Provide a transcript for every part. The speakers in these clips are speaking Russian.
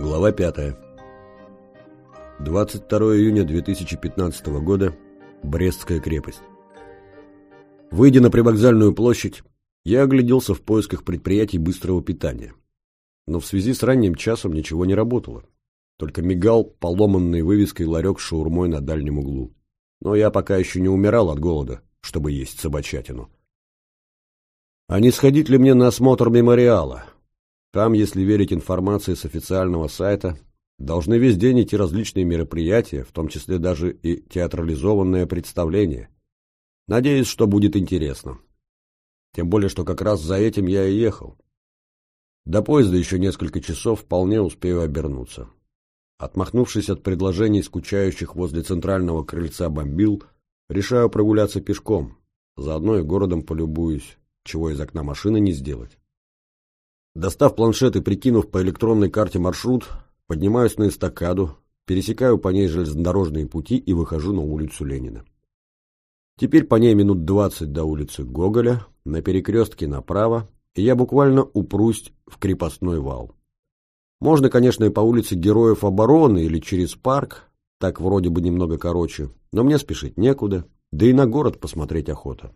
Глава 5. 22 июня 2015 года. Брестская крепость. Выйдя на привокзальную площадь, я огляделся в поисках предприятий быстрого питания. Но в связи с ранним часом ничего не работало. Только мигал поломанной вывеской ларек с шаурмой на дальнем углу. Но я пока еще не умирал от голода, чтобы есть собачатину. А не сходить ли мне на осмотр мемориала? Там, если верить информации с официального сайта, должны весь день идти различные мероприятия, в том числе даже и театрализованное представление. Надеюсь, что будет интересно. Тем более, что как раз за этим я и ехал. До поезда еще несколько часов вполне успею обернуться. Отмахнувшись от предложений скучающих возле центрального крыльца бомбил, решаю прогуляться пешком, заодно и городом полюбуюсь, чего из окна машины не сделать. Достав планшет и прикинув по электронной карте маршрут, поднимаюсь на эстакаду, пересекаю по ней железнодорожные пути и выхожу на улицу Ленина. Теперь по ней минут двадцать до улицы Гоголя, на перекрестке направо, и я буквально упрусь в крепостной вал. Можно, конечно, и по улице Героев обороны или через парк, так вроде бы немного короче, но мне спешить некуда, да и на город посмотреть охота.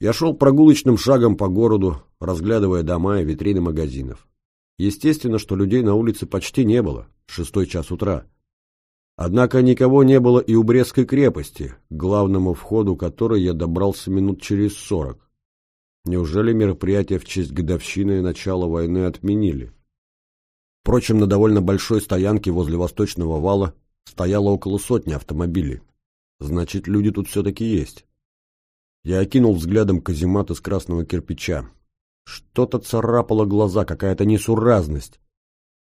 Я шел прогулочным шагом по городу, разглядывая дома и витрины магазинов. Естественно, что людей на улице почти не было, шестой час утра. Однако никого не было и у Брестской крепости, к главному входу которой я добрался минут через сорок. Неужели мероприятие в честь годовщины и начала войны отменили? Впрочем, на довольно большой стоянке возле Восточного вала стояло около сотни автомобилей. Значит, люди тут все-таки есть. Я окинул взглядом каземат из красного кирпича. Что-то царапало глаза, какая-то несуразность.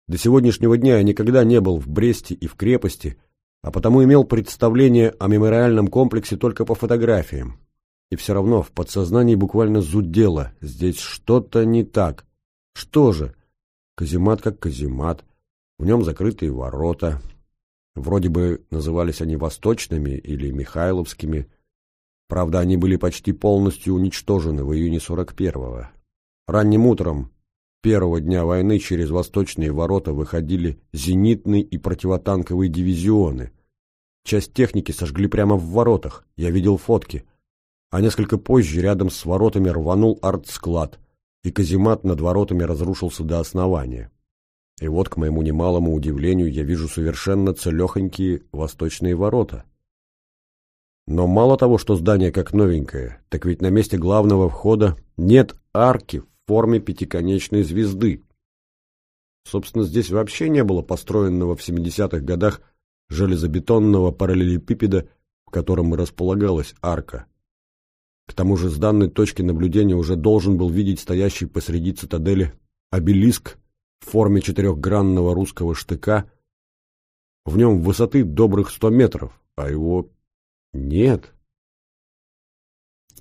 До сегодняшнего дня я никогда не был в Бресте и в крепости, а потому имел представление о мемориальном комплексе только по фотографиям. И все равно в подсознании буквально зудело. Здесь что-то не так. Что же? Каземат как каземат. В нем закрытые ворота. Вроде бы назывались они восточными или михайловскими. Правда, они были почти полностью уничтожены в июне 41-го. Ранним утром первого дня войны через восточные ворота выходили зенитные и противотанковые дивизионы. Часть техники сожгли прямо в воротах, я видел фотки. А несколько позже рядом с воротами рванул артсклад, и каземат над воротами разрушился до основания. И вот, к моему немалому удивлению, я вижу совершенно целехонькие восточные ворота — но мало того, что здание как новенькое, так ведь на месте главного входа нет арки в форме пятиконечной звезды. Собственно, здесь вообще не было построенного в 70-х годах железобетонного параллелепипеда, в котором и располагалась арка. К тому же с данной точки наблюдения уже должен был видеть стоящий посреди цитадели обелиск в форме четырехгранного русского штыка. В нем высоты добрых сто метров, а его нет.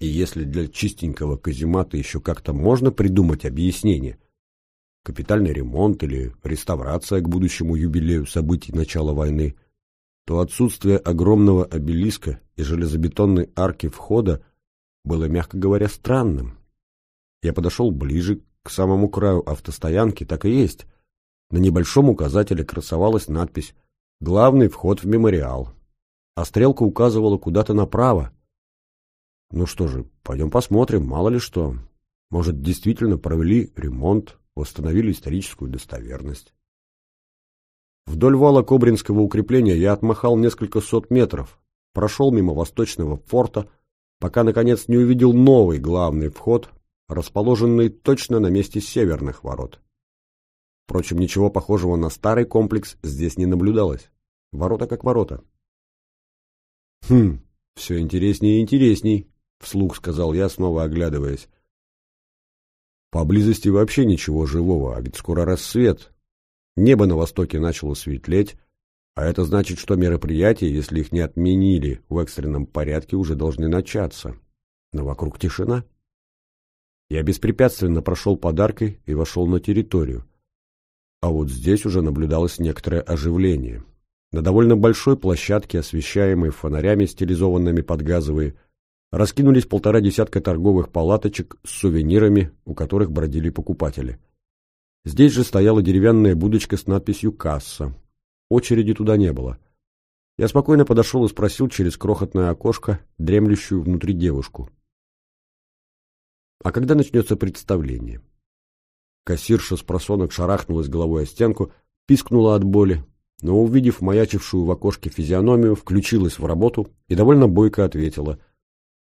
И если для чистенького каземата еще как-то можно придумать объяснение, капитальный ремонт или реставрация к будущему юбилею событий начала войны, то отсутствие огромного обелиска и железобетонной арки входа было, мягко говоря, странным. Я подошел ближе к самому краю автостоянки, так и есть. На небольшом указателе красовалась надпись «Главный вход в мемориал» а стрелка указывала куда-то направо. Ну что же, пойдем посмотрим, мало ли что. Может, действительно провели ремонт, восстановили историческую достоверность. Вдоль вала Кобринского укрепления я отмахал несколько сот метров, прошел мимо восточного форта, пока, наконец, не увидел новый главный вход, расположенный точно на месте северных ворот. Впрочем, ничего похожего на старый комплекс здесь не наблюдалось. Ворота как ворота. «Хм, все интереснее и интересней», — вслух сказал я, снова оглядываясь. «Поблизости вообще ничего живого, а ведь скоро рассвет. Небо на востоке начало светлеть, а это значит, что мероприятия, если их не отменили в экстренном порядке, уже должны начаться. Но вокруг тишина». Я беспрепятственно прошел подаркой и вошел на территорию. А вот здесь уже наблюдалось некоторое оживление. На довольно большой площадке, освещаемой фонарями, стилизованными под газовые, раскинулись полтора десятка торговых палаточек с сувенирами, у которых бродили покупатели. Здесь же стояла деревянная будочка с надписью «Касса». Очереди туда не было. Я спокойно подошел и спросил через крохотное окошко, дремлющую внутри девушку. «А когда начнется представление?» Кассирша с просонок шарахнулась головой о стенку, пискнула от боли, но, увидев маячившую в окошке физиономию, включилась в работу и довольно бойко ответила.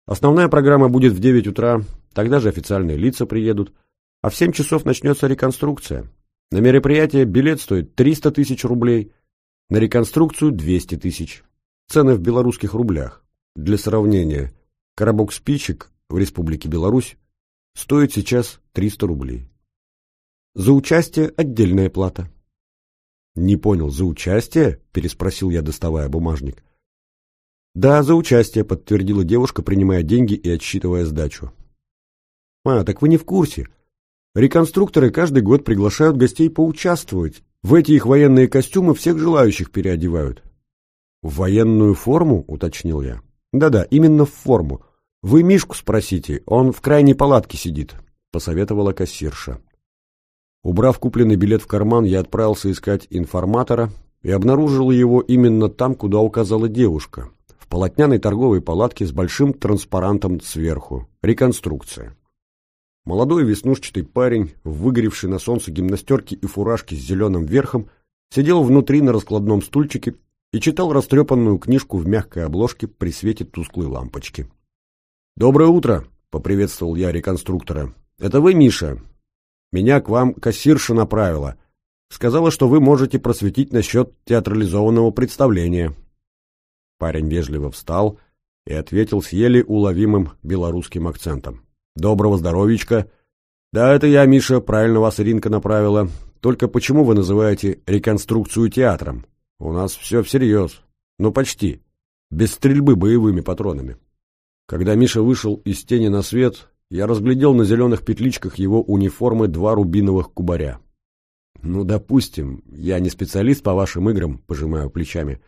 «Основная программа будет в девять утра, тогда же официальные лица приедут, а в семь часов начнется реконструкция. На мероприятие билет стоит триста тысяч рублей, на реконструкцию двести тысяч. Цены в белорусских рублях. Для сравнения, коробок спичек в Республике Беларусь стоит сейчас триста рублей. За участие отдельная плата. «Не понял, за участие?» – переспросил я, доставая бумажник. «Да, за участие», – подтвердила девушка, принимая деньги и отсчитывая сдачу. «А, так вы не в курсе. Реконструкторы каждый год приглашают гостей поучаствовать. В эти их военные костюмы всех желающих переодевают». «В военную форму?» – уточнил я. «Да-да, именно в форму. Вы Мишку спросите, он в крайней палатке сидит», – посоветовала кассирша. Убрав купленный билет в карман, я отправился искать информатора и обнаружил его именно там, куда указала девушка, в полотняной торговой палатке с большим транспарантом сверху. Реконструкция. Молодой веснушчатый парень, выгоревший на солнце гимнастерке и фуражке с зеленым верхом, сидел внутри на раскладном стульчике и читал растрепанную книжку в мягкой обложке при свете тусклой лампочки. «Доброе утро!» — поприветствовал я реконструктора. «Это вы, Миша? Меня к вам кассирша направила. Сказала, что вы можете просветить насчет театрализованного представления. Парень вежливо встал и ответил с еле уловимым белорусским акцентом. «Доброго здоровичка!» «Да, это я, Миша, правильно вас Иринка направила. Только почему вы называете реконструкцию театром? У нас все всерьез. Ну, почти. Без стрельбы боевыми патронами». Когда Миша вышел из тени на свет, я разглядел на зеленых петличках его униформы два рубиновых кубаря. «Ну, допустим, я не специалист по вашим играм», — пожимаю плечами.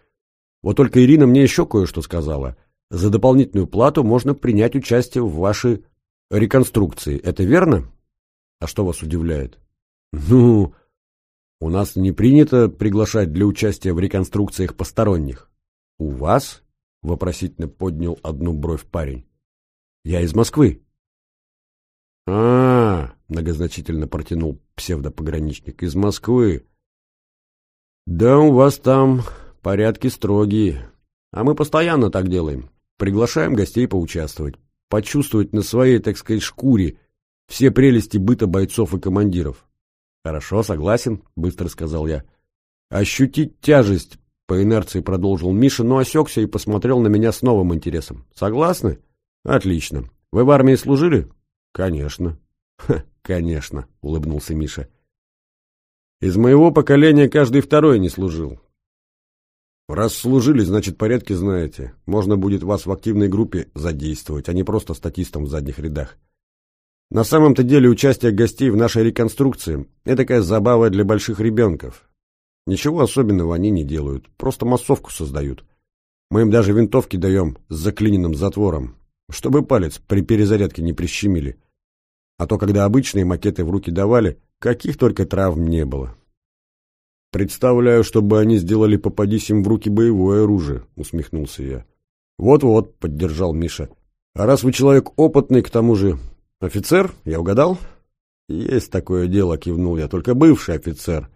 «Вот только Ирина мне еще кое-что сказала. За дополнительную плату можно принять участие в вашей реконструкции. Это верно?» «А что вас удивляет?» «Ну, у нас не принято приглашать для участия в реконструкциях посторонних». «У вас?» — вопросительно поднял одну бровь парень. «Я из Москвы», а, многозначительно протянул псевдопограничник. «Из Москвы». «Да у вас там порядки строгие. А мы постоянно так делаем. Приглашаем гостей поучаствовать, почувствовать на своей, так сказать, шкуре все прелести быта бойцов и командиров». «Хорошо, согласен», — быстро сказал я. «Ощутить тяжесть», — по инерции продолжил Миша, но осекся и посмотрел на меня с новым интересом. «Согласны?» «Отлично. Вы в армии служили?» «Конечно». Ха, «Конечно», — улыбнулся Миша. «Из моего поколения каждый второй не служил. Раз служили, значит, порядки знаете. Можно будет вас в активной группе задействовать, а не просто статистом в задних рядах. На самом-то деле участие гостей в нашей реконструкции – это такая забава для больших ребенков. Ничего особенного они не делают, просто массовку создают. Мы им даже винтовки даем с заклиненным затвором, чтобы палец при перезарядке не прищемили. А то, когда обычные макеты в руки давали, каких только травм не было. «Представляю, чтобы они сделали попадись им в руки боевое оружие», — усмехнулся я. «Вот-вот», — поддержал Миша. «А раз вы человек опытный, к тому же офицер, я угадал?» «Есть такое дело», — кивнул я, — «только бывший офицер.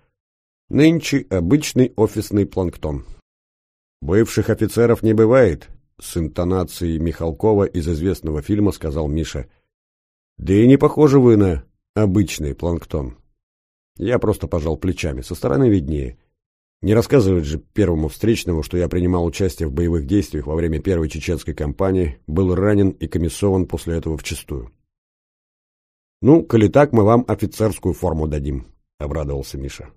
Нынче обычный офисный планктон». «Бывших офицеров не бывает», с интонацией Михалкова из известного фильма сказал Миша. «Да и не похожи вы на обычный планктон». Я просто пожал плечами, со стороны виднее. Не рассказывать же первому встречному, что я принимал участие в боевых действиях во время первой чеченской кампании, был ранен и комиссован после этого вчистую. «Ну, коли так, мы вам офицерскую форму дадим», — обрадовался Миша.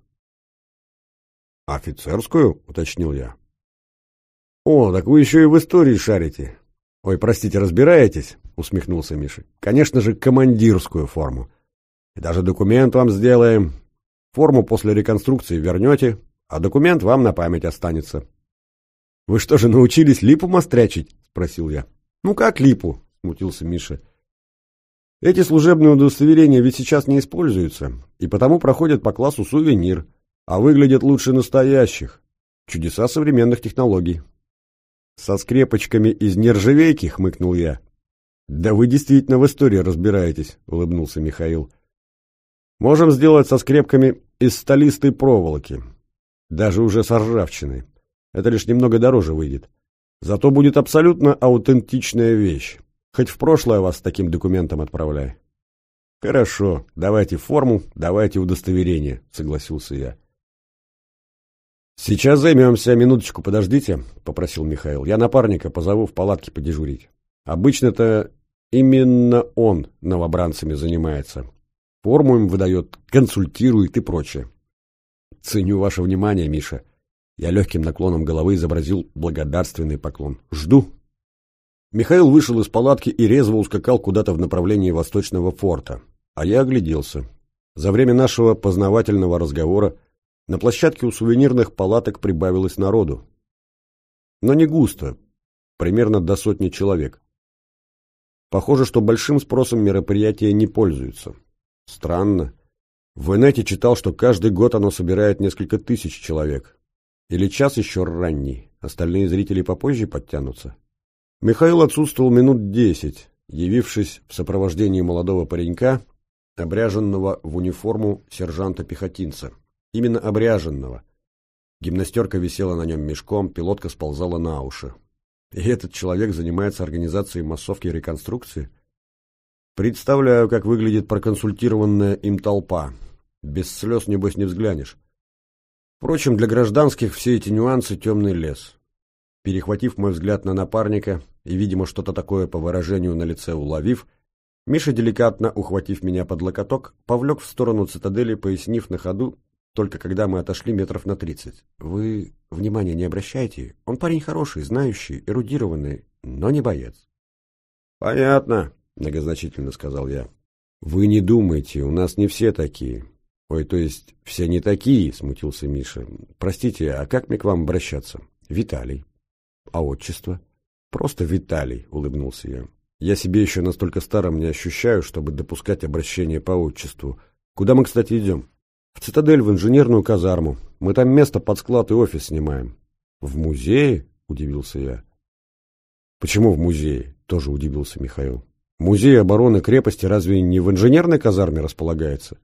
«Офицерскую?» — уточнил я. «О, так вы еще и в истории шарите». «Ой, простите, разбираетесь?» — усмехнулся Миша. «Конечно же, командирскую форму. И даже документ вам сделаем. Форму после реконструкции вернете, а документ вам на память останется». «Вы что же, научились липу мострячить?» — спросил я. «Ну как липу?» — смутился Миша. Эти служебные удостоверения ведь сейчас не используются, и потому проходят по классу сувенир, а выглядят лучше настоящих. Чудеса современных технологий. Со скрепочками из нержавейки, хмыкнул я. Да вы действительно в истории разбираетесь, улыбнулся Михаил. Можем сделать со скрепками из столистой проволоки. Даже уже с ржавчиной. Это лишь немного дороже выйдет. Зато будет абсолютно аутентичная вещь. Хоть в прошлое вас с таким документом отправляй. Хорошо, давайте форму, давайте удостоверение, согласился я. Сейчас займемся, минуточку подождите, попросил Михаил. Я напарника позову в палатке подежурить. Обычно-то именно он новобранцами занимается. Форму им выдает, консультирует и прочее. Ценю ваше внимание, Миша. Я легким наклоном головы изобразил благодарственный поклон. Жду. Михаил вышел из палатки и резво ускакал куда-то в направлении восточного форта. А я огляделся. За время нашего познавательного разговора на площадке у сувенирных палаток прибавилось народу. Но не густо, примерно до сотни человек. Похоже, что большим спросом мероприятия не пользуются. Странно. В инете читал, что каждый год оно собирает несколько тысяч человек. Или час еще ранний, остальные зрители попозже подтянутся. Михаил отсутствовал минут десять, явившись в сопровождении молодого паренька, обряженного в униформу сержанта-пехотинца. Именно обряженного. Гимнастерка висела на нем мешком, пилотка сползала на уши. И этот человек занимается организацией массовки и реконструкции? Представляю, как выглядит проконсультированная им толпа. Без слез, небось, не взглянешь. Впрочем, для гражданских все эти нюансы — темный лес. Перехватив мой взгляд на напарника и, видимо, что-то такое по выражению на лице уловив, Миша, деликатно ухватив меня под локоток, повлек в сторону цитадели, пояснив на ходу, только когда мы отошли метров на тридцать. «Вы внимания не обращайте. Он парень хороший, знающий, эрудированный, но не боец». «Понятно», — многозначительно сказал я. «Вы не думайте, у нас не все такие». «Ой, то есть все не такие», — смутился Миша. «Простите, а как мне к вам обращаться?» «Виталий». А отчество? Просто Виталий, улыбнулся я. Я себе еще настолько старым не ощущаю, чтобы допускать обращение по отчеству. Куда мы, кстати, идем? В цитадель, в инженерную казарму. Мы там место под склад и офис снимаем. В музее? Удивился я. Почему в музее? Тоже удивился Михаил. Музей обороны крепости разве не в инженерной казарме располагается?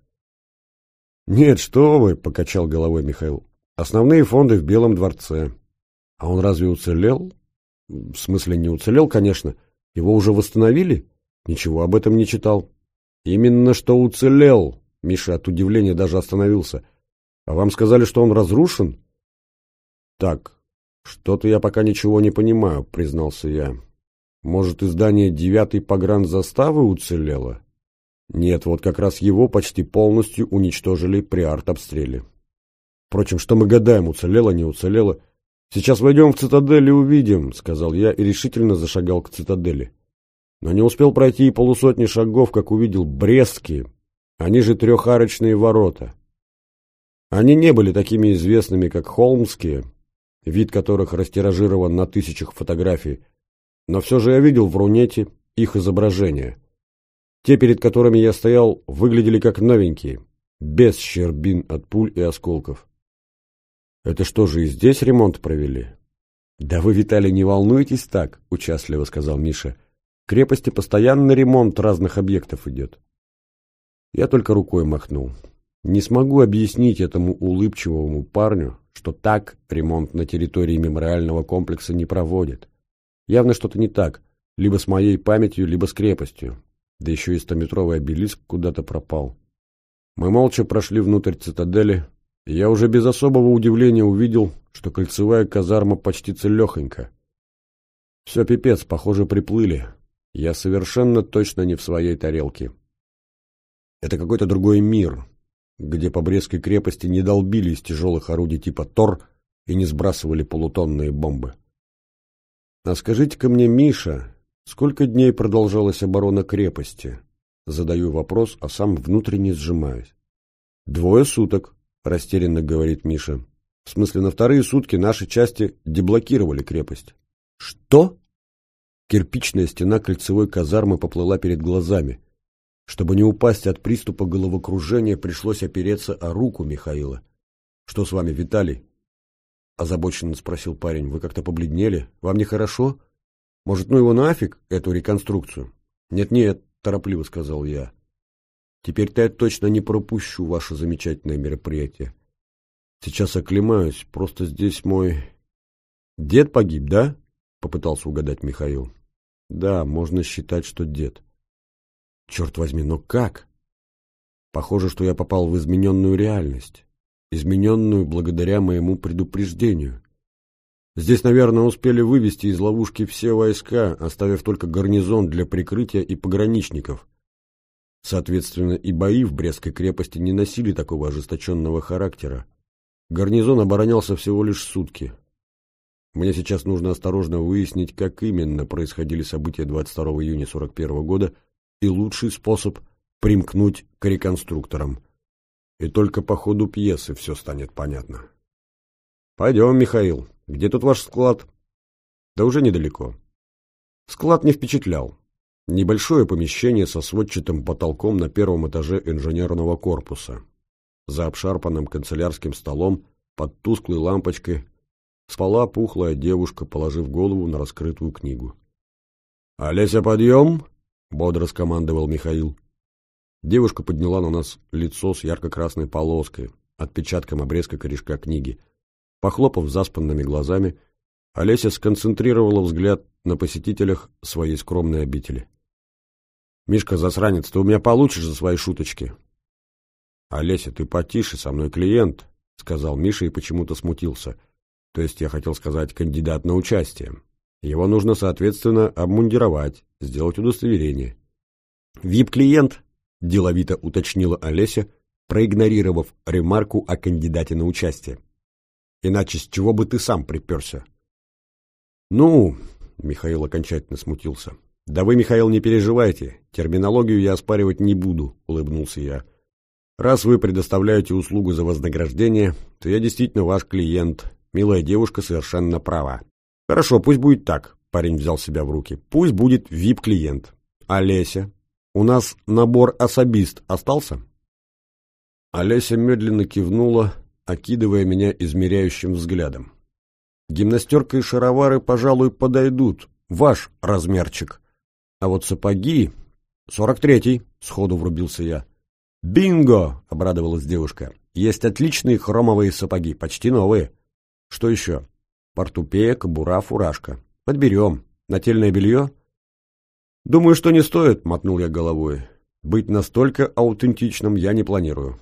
Нет, что вы, покачал головой Михаил. Основные фонды в Белом дворце. А он разве уцелел? В смысле, не уцелел, конечно. Его уже восстановили? Ничего об этом не читал. Именно что уцелел. Миша от удивления даже остановился. А вам сказали, что он разрушен? Так, что-то я пока ничего не понимаю, признался я. Может, издание девятой погранзаставы уцелело? Нет, вот как раз его почти полностью уничтожили при артобстреле. Впрочем, что мы гадаем, уцелело, не уцелело. «Сейчас войдем в цитадель и увидим», — сказал я и решительно зашагал к цитадели. Но не успел пройти и полусотни шагов, как увидел Брестские, они же трехарочные ворота. Они не были такими известными, как Холмские, вид которых растиражирован на тысячах фотографий, но все же я видел в Рунете их изображения. Те, перед которыми я стоял, выглядели как новенькие, без щербин от пуль и осколков. Это что же и здесь ремонт провели? Да вы, Виталий, не волнуйтесь так, участливо сказал Миша. Крепости постоянно ремонт разных объектов идет. Я только рукой махнул. Не смогу объяснить этому улыбчивому парню, что так ремонт на территории мемориального комплекса не проводят. Явно что-то не так, либо с моей памятью, либо с крепостью. Да еще и стометровый обелиск куда-то пропал. Мы молча прошли внутрь цитадели, я уже без особого удивления увидел, что кольцевая казарма почти целехонька. Все пипец, похоже, приплыли. Я совершенно точно не в своей тарелке. Это какой-то другой мир, где по Брестской крепости не долбили из тяжелых орудий типа Тор и не сбрасывали полутонные бомбы. А скажите-ка мне, Миша, сколько дней продолжалась оборона крепости? Задаю вопрос, а сам внутренне сжимаюсь. Двое суток, — растерянно говорит Миша. «В смысле, на вторые сутки наши части деблокировали крепость». «Что?» Кирпичная стена кольцевой казармы поплыла перед глазами. Чтобы не упасть от приступа головокружения, пришлось опереться о руку Михаила. «Что с вами, Виталий?» — озабоченно спросил парень. «Вы как-то побледнели? Вам нехорошо? Может, ну его нафиг, эту реконструкцию?» «Нет-нет», — торопливо сказал я. «Теперь-то я точно не пропущу ваше замечательное мероприятие. Сейчас оклемаюсь, просто здесь мой...» «Дед погиб, да?» — попытался угадать Михаил. «Да, можно считать, что дед». «Черт возьми, но как?» «Похоже, что я попал в измененную реальность» измененную благодаря моему предупреждению. Здесь, наверное, успели вывести из ловушки все войска, оставив только гарнизон для прикрытия и пограничников. Соответственно, и бои в Брестской крепости не носили такого ожесточенного характера. Гарнизон оборонялся всего лишь сутки. Мне сейчас нужно осторожно выяснить, как именно происходили события 22 июня 41 года и лучший способ примкнуть к реконструкторам – и только по ходу пьесы все станет понятно. «Пойдем, Михаил. Где тут ваш склад?» «Да уже недалеко». Склад не впечатлял. Небольшое помещение со сводчатым потолком на первом этаже инженерного корпуса. За обшарпанным канцелярским столом, под тусклой лампочкой, спала пухлая девушка, положив голову на раскрытую книгу. «Олеся, подъем!» — бодро скомандовал Михаил. Девушка подняла на нас лицо с ярко-красной полоской, отпечатком обрезка корешка книги. Похлопав заспанными глазами, Олеся сконцентрировала взгляд на посетителях своей скромной обители. «Мишка, засранец, ты у меня получишь за свои шуточки!» «Олеся, ты потише, со мной клиент», — сказал Миша и почему-то смутился. То есть я хотел сказать кандидат на участие. Его нужно, соответственно, обмундировать, сделать удостоверение. «Вип-клиент», деловито уточнила Олеся, проигнорировав ремарку о кандидате на участие. «Иначе с чего бы ты сам приперся?» «Ну...» — Михаил окончательно смутился. «Да вы, Михаил, не переживайте. Терминологию я оспаривать не буду», — улыбнулся я. «Раз вы предоставляете услугу за вознаграждение, то я действительно ваш клиент. Милая девушка совершенно права». «Хорошо, пусть будет так», — парень взял себя в руки. «Пусть будет вип-клиент. Олеся, у нас набор особист остался?» Олеся медленно кивнула, окидывая меня измеряющим взглядом. «Гимнастерка и шаровары, пожалуй, подойдут. Ваш размерчик. А вот сапоги...» «Сорок третий», — сходу врубился я. «Бинго!» — обрадовалась девушка. «Есть отличные хромовые сапоги, почти новые. Что еще?» «Портупея, кобура, фуражка. Подберем. Нательное белье?» «Думаю, что не стоит», — мотнул я головой. «Быть настолько аутентичным я не планирую.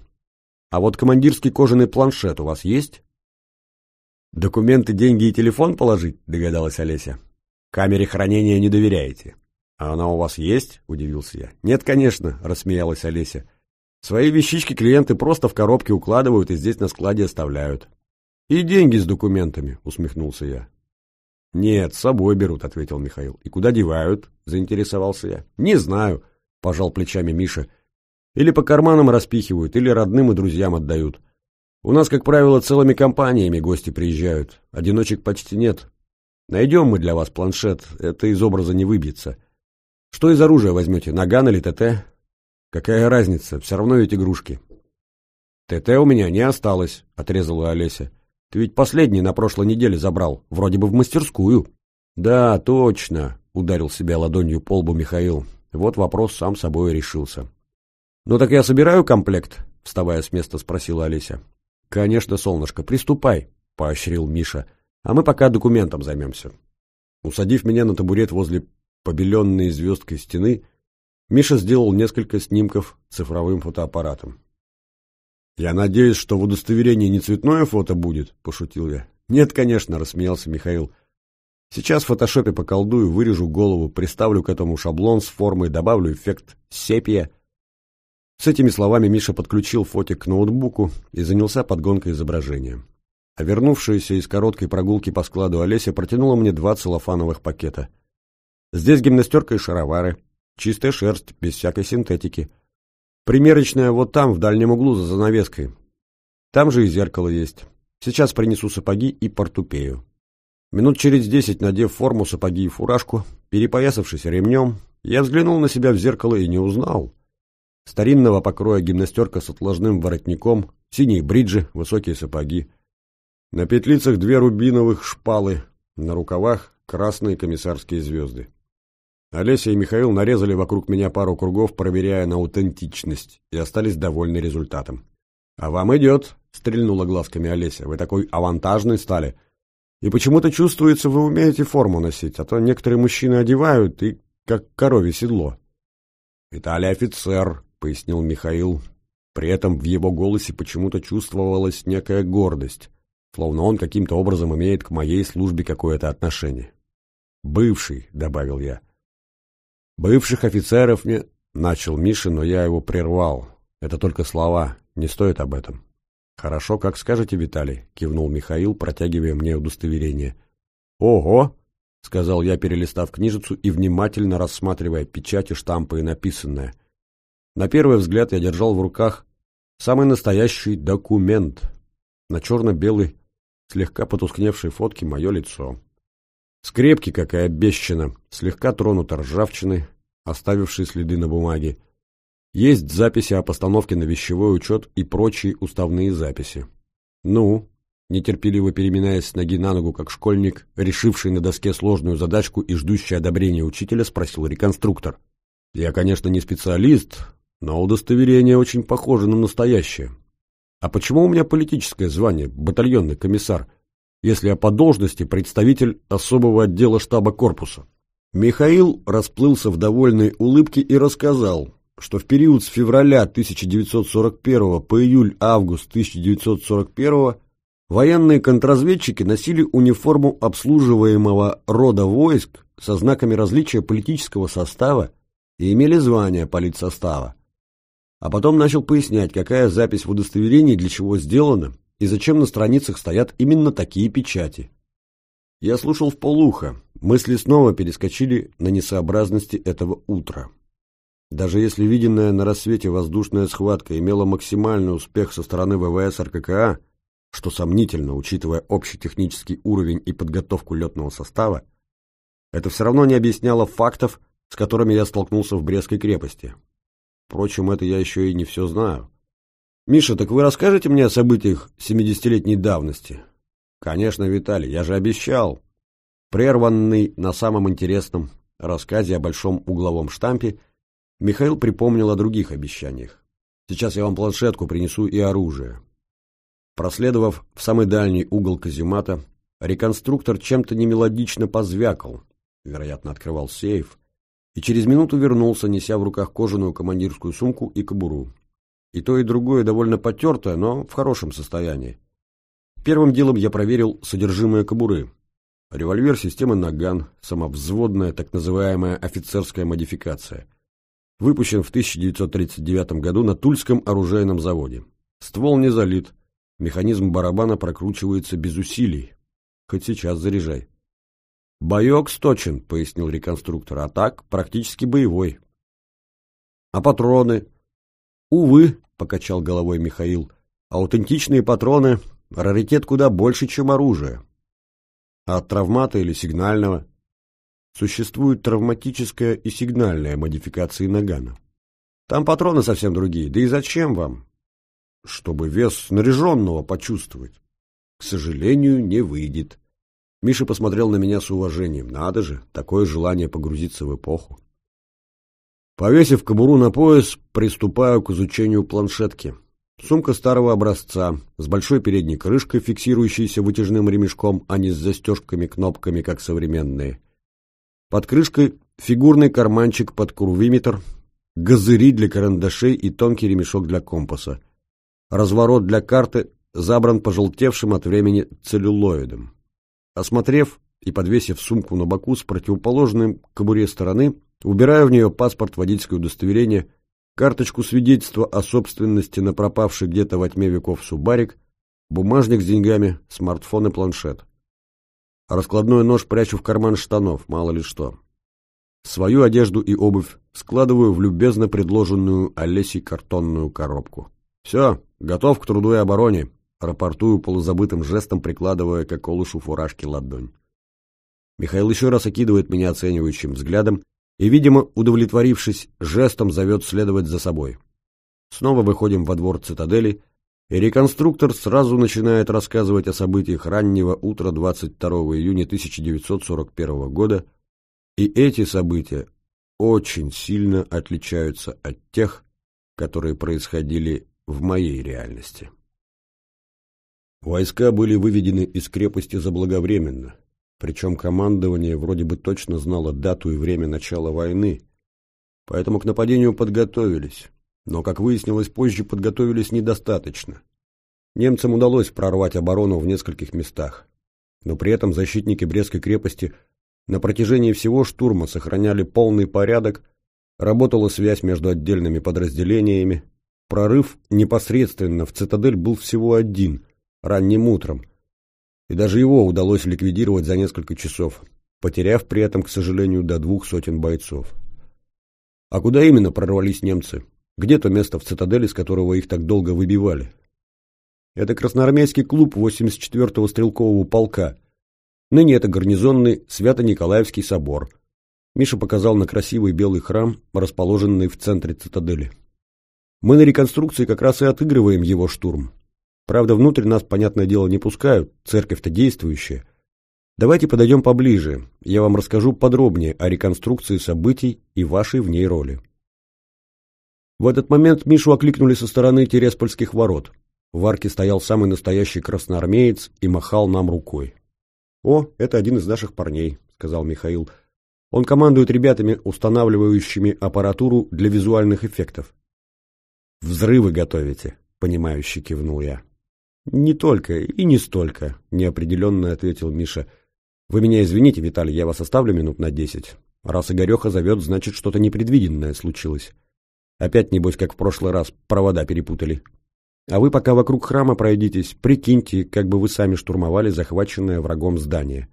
А вот командирский кожаный планшет у вас есть?» «Документы, деньги и телефон положить?» — догадалась Олеся. «Камере хранения не доверяете». «А она у вас есть?» — удивился я. «Нет, конечно», — рассмеялась Олеся. «Свои вещички клиенты просто в коробке укладывают и здесь на складе оставляют». «И деньги с документами», — усмехнулся я. «Нет, с собой берут», — ответил Михаил. «И куда девают?» — заинтересовался я. «Не знаю», — пожал плечами Миша. «Или по карманам распихивают, или родным и друзьям отдают. У нас, как правило, целыми компаниями гости приезжают. Одиночек почти нет. Найдем мы для вас планшет, это из образа не выбьется. Что из оружия возьмете, наган или ТТ? Какая разница, все равно ведь игрушки». «ТТ у меня не осталось», — отрезала Олеся. Ты ведь последний на прошлой неделе забрал, вроде бы в мастерскую. Да, точно, ударил себя ладонью по лбу Михаил. Вот вопрос сам собой решился. Ну так я собираю комплект, вставая с места, спросила Олеся. Конечно, солнышко, приступай, поощрил Миша. А мы пока документом займемся. Усадив меня на табурет возле побеленной звездкой стены, Миша сделал несколько снимков цифровым фотоаппаратом. «Я надеюсь, что в удостоверении не цветное фото будет?» – пошутил я. «Нет, конечно», – рассмеялся Михаил. «Сейчас в фотошопе поколдую, вырежу голову, приставлю к этому шаблон с формой, добавлю эффект сепия». С этими словами Миша подключил фотик к ноутбуку и занялся подгонкой изображения. А вернувшаяся из короткой прогулки по складу Олеся протянула мне два целлофановых пакета. Здесь гимнастерка и шаровары, чистая шерсть, без всякой синтетики – Примерочная вот там, в дальнем углу, за занавеской. Там же и зеркало есть. Сейчас принесу сапоги и портупею. Минут через десять, надев форму, сапоги и фуражку, перепоясавшись ремнем, я взглянул на себя в зеркало и не узнал. старинного покроя гимнастерка с отложным воротником, синие бриджи, высокие сапоги. На петлицах две рубиновых шпалы, на рукавах красные комиссарские звезды. Олеся и Михаил нарезали вокруг меня пару кругов, проверяя на аутентичность, и остались довольны результатом. «А вам идет», — стрельнула глазками Олеся. «Вы такой авантажный стали. И почему-то чувствуется, вы умеете форму носить, а то некоторые мужчины одевают и как коровье седло». «Виталий офицер», — пояснил Михаил. При этом в его голосе почему-то чувствовалась некая гордость, словно он каким-то образом имеет к моей службе какое-то отношение. «Бывший», — добавил я. «Бывших офицеров не...» — начал Миша, но я его прервал. «Это только слова. Не стоит об этом. Хорошо, как скажете, Виталий, кивнул Михаил, протягивая мне удостоверение. Ого! сказал я, перелистав книжицу и внимательно рассматривая печати, штампы и написанное. На первый взгляд я держал в руках самый настоящий документ. На черно-белой, слегка потускневшей фотке мое лицо. Скрепки, как и обещано, слегка тронуты ржавчиной, оставившей следы на бумаге. Есть записи о постановке на вещевой учет и прочие уставные записи. Ну, нетерпеливо переминаясь с ноги на ногу, как школьник, решивший на доске сложную задачку и ждущий одобрения учителя, спросил реконструктор. Я, конечно, не специалист, но удостоверение очень похоже на настоящее. А почему у меня политическое звание, батальонный комиссар, если я по должности представитель особого отдела штаба корпуса? Михаил расплылся в довольной улыбке и рассказал, что в период с февраля 1941 по июль-август 1941 военные контрразведчики носили униформу обслуживаемого рода войск со знаками различия политического состава и имели звание политсостава. А потом начал пояснять, какая запись в удостоверении для чего сделана и зачем на страницах стоят именно такие печати. Я слушал в полухо, мысли снова перескочили на несообразности этого утра. Даже если виденная на рассвете воздушная схватка имела максимальный успех со стороны ВВС РККА, что сомнительно, учитывая общий технический уровень и подготовку летного состава, это все равно не объясняло фактов, с которыми я столкнулся в Брестской крепости. Впрочем, это я еще и не все знаю. «Миша, так вы расскажете мне о событиях 70-летней давности?» «Конечно, Виталий, я же обещал». Прерванный на самом интересном рассказе о большом угловом штампе – Михаил припомнил о других обещаниях. «Сейчас я вам планшетку принесу и оружие». Проследовав в самый дальний угол каземата, реконструктор чем-то немелодично позвякал, вероятно, открывал сейф, и через минуту вернулся, неся в руках кожаную командирскую сумку и кобуру. И то, и другое довольно потертое, но в хорошем состоянии. Первым делом я проверил содержимое кобуры. Револьвер системы «Наган», самовзводная так называемая офицерская модификация – Выпущен в 1939 году на Тульском оружейном заводе. Ствол не залит, механизм барабана прокручивается без усилий. Хоть сейчас заряжай. «Боек сточен», — пояснил реконструктор, — «а так практически боевой». «А патроны?» «Увы», — покачал головой Михаил, — «аутентичные патроны — раритет куда больше, чем оружие». «А от травмата или сигнального?» Существует травматическая и сигнальная модификации нагана. Там патроны совсем другие, да и зачем вам? Чтобы вес снаряженного почувствовать. К сожалению, не выйдет. Миша посмотрел на меня с уважением. Надо же, такое желание погрузиться в эпоху. Повесив кобуру на пояс, приступаю к изучению планшетки. Сумка старого образца, с большой передней крышкой, фиксирующейся вытяжным ремешком, а не с застежками-кнопками, как современные. Под крышкой фигурный карманчик под курвиметр, газыри для карандашей и тонкий ремешок для компаса. Разворот для карты забран пожелтевшим от времени целлюлоидом. Осмотрев и подвесив сумку на боку с противоположной кобуре стороны, убираю в нее паспорт, водительское удостоверение, карточку свидетельства о собственности на пропавший где-то во тьме веков субарик, бумажник с деньгами, смартфон и планшет. Раскладной нож прячу в карман штанов, мало ли что. Свою одежду и обувь складываю в любезно предложенную Олесей картонную коробку. «Все, готов к труду и обороне», — рапортую полузабытым жестом, прикладывая к околышу фуражки ладонь. Михаил еще раз окидывает меня оценивающим взглядом и, видимо, удовлетворившись, жестом зовет следовать за собой. Снова выходим во двор цитадели, и реконструктор сразу начинает рассказывать о событиях раннего утра 22 июня 1941 года, и эти события очень сильно отличаются от тех, которые происходили в моей реальности. Войска были выведены из крепости заблаговременно, причем командование вроде бы точно знало дату и время начала войны, поэтому к нападению подготовились, но, как выяснилось позже, подготовились недостаточно. Немцам удалось прорвать оборону в нескольких местах, но при этом защитники Брестской крепости на протяжении всего штурма сохраняли полный порядок, работала связь между отдельными подразделениями, прорыв непосредственно в цитадель был всего один, ранним утром, и даже его удалось ликвидировать за несколько часов, потеряв при этом, к сожалению, до двух сотен бойцов. А куда именно прорвались немцы? Где то место в цитадели, с которого их так долго выбивали? Это красноармейский клуб 84-го стрелкового полка. Ныне это гарнизонный Свято-Николаевский собор. Миша показал на красивый белый храм, расположенный в центре цитадели. Мы на реконструкции как раз и отыгрываем его штурм. Правда, внутрь нас, понятное дело, не пускают, церковь-то действующая. Давайте подойдем поближе, я вам расскажу подробнее о реконструкции событий и вашей в ней роли. В этот момент Мишу окликнули со стороны Тереспольских ворот. В арке стоял самый настоящий красноармеец и махал нам рукой. «О, это один из наших парней», — сказал Михаил. «Он командует ребятами, устанавливающими аппаратуру для визуальных эффектов». «Взрывы готовите», — понимающе кивнул я. «Не только и не столько», — неопределенно ответил Миша. «Вы меня извините, Виталий, я вас оставлю минут на десять. Раз Игореха зовет, значит, что-то непредвиденное случилось. Опять, небось, как в прошлый раз, провода перепутали. А вы пока вокруг храма пройдитесь, прикиньте, как бы вы сами штурмовали захваченное врагом здание.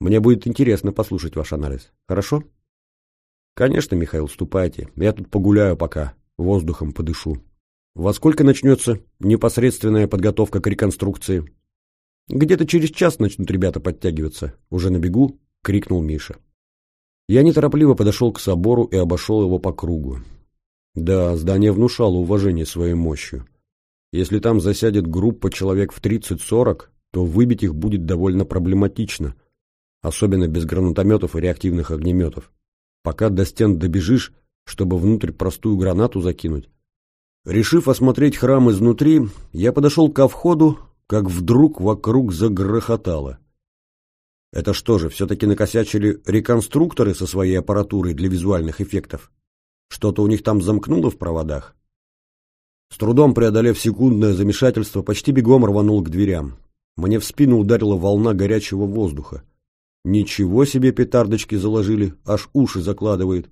Мне будет интересно послушать ваш анализ. Хорошо?» «Конечно, Михаил, ступайте. Я тут погуляю пока, воздухом подышу». Во сколько начнется непосредственная подготовка к реконструкции? Где-то через час начнут ребята подтягиваться. Уже на бегу крикнул Миша. Я неторопливо подошел к собору и обошел его по кругу. Да, здание внушало уважение своей мощью. Если там засядет группа человек в 30-40, то выбить их будет довольно проблематично, особенно без гранатометов и реактивных огнеметов. Пока до стен добежишь, чтобы внутрь простую гранату закинуть, Решив осмотреть храм изнутри, я подошел ко входу, как вдруг вокруг загрохотало. Это что же, все-таки накосячили реконструкторы со своей аппаратурой для визуальных эффектов? Что-то у них там замкнуло в проводах? С трудом преодолев секундное замешательство, почти бегом рванул к дверям. Мне в спину ударила волна горячего воздуха. Ничего себе петардочки заложили, аж уши закладывает.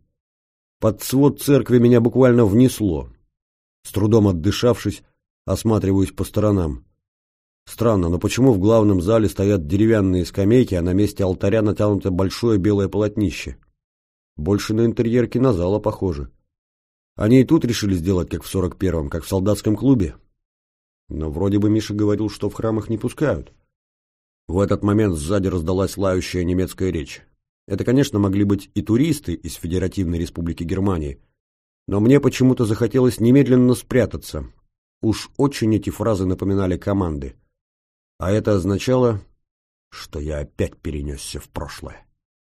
Под свод церкви меня буквально внесло. С трудом отдышавшись, осматриваюсь по сторонам. Странно, но почему в главном зале стоят деревянные скамейки, а на месте алтаря натянуто большое белое полотнище? Больше на интерьер кинозала похоже. Они и тут решили сделать, как в сорок первом, как в солдатском клубе. Но вроде бы Миша говорил, что в храмах не пускают. В этот момент сзади раздалась лающая немецкая речь. Это, конечно, могли быть и туристы из Федеративной Республики Германии, но мне почему-то захотелось немедленно спрятаться. Уж очень эти фразы напоминали команды. А это означало, что я опять перенесся в прошлое.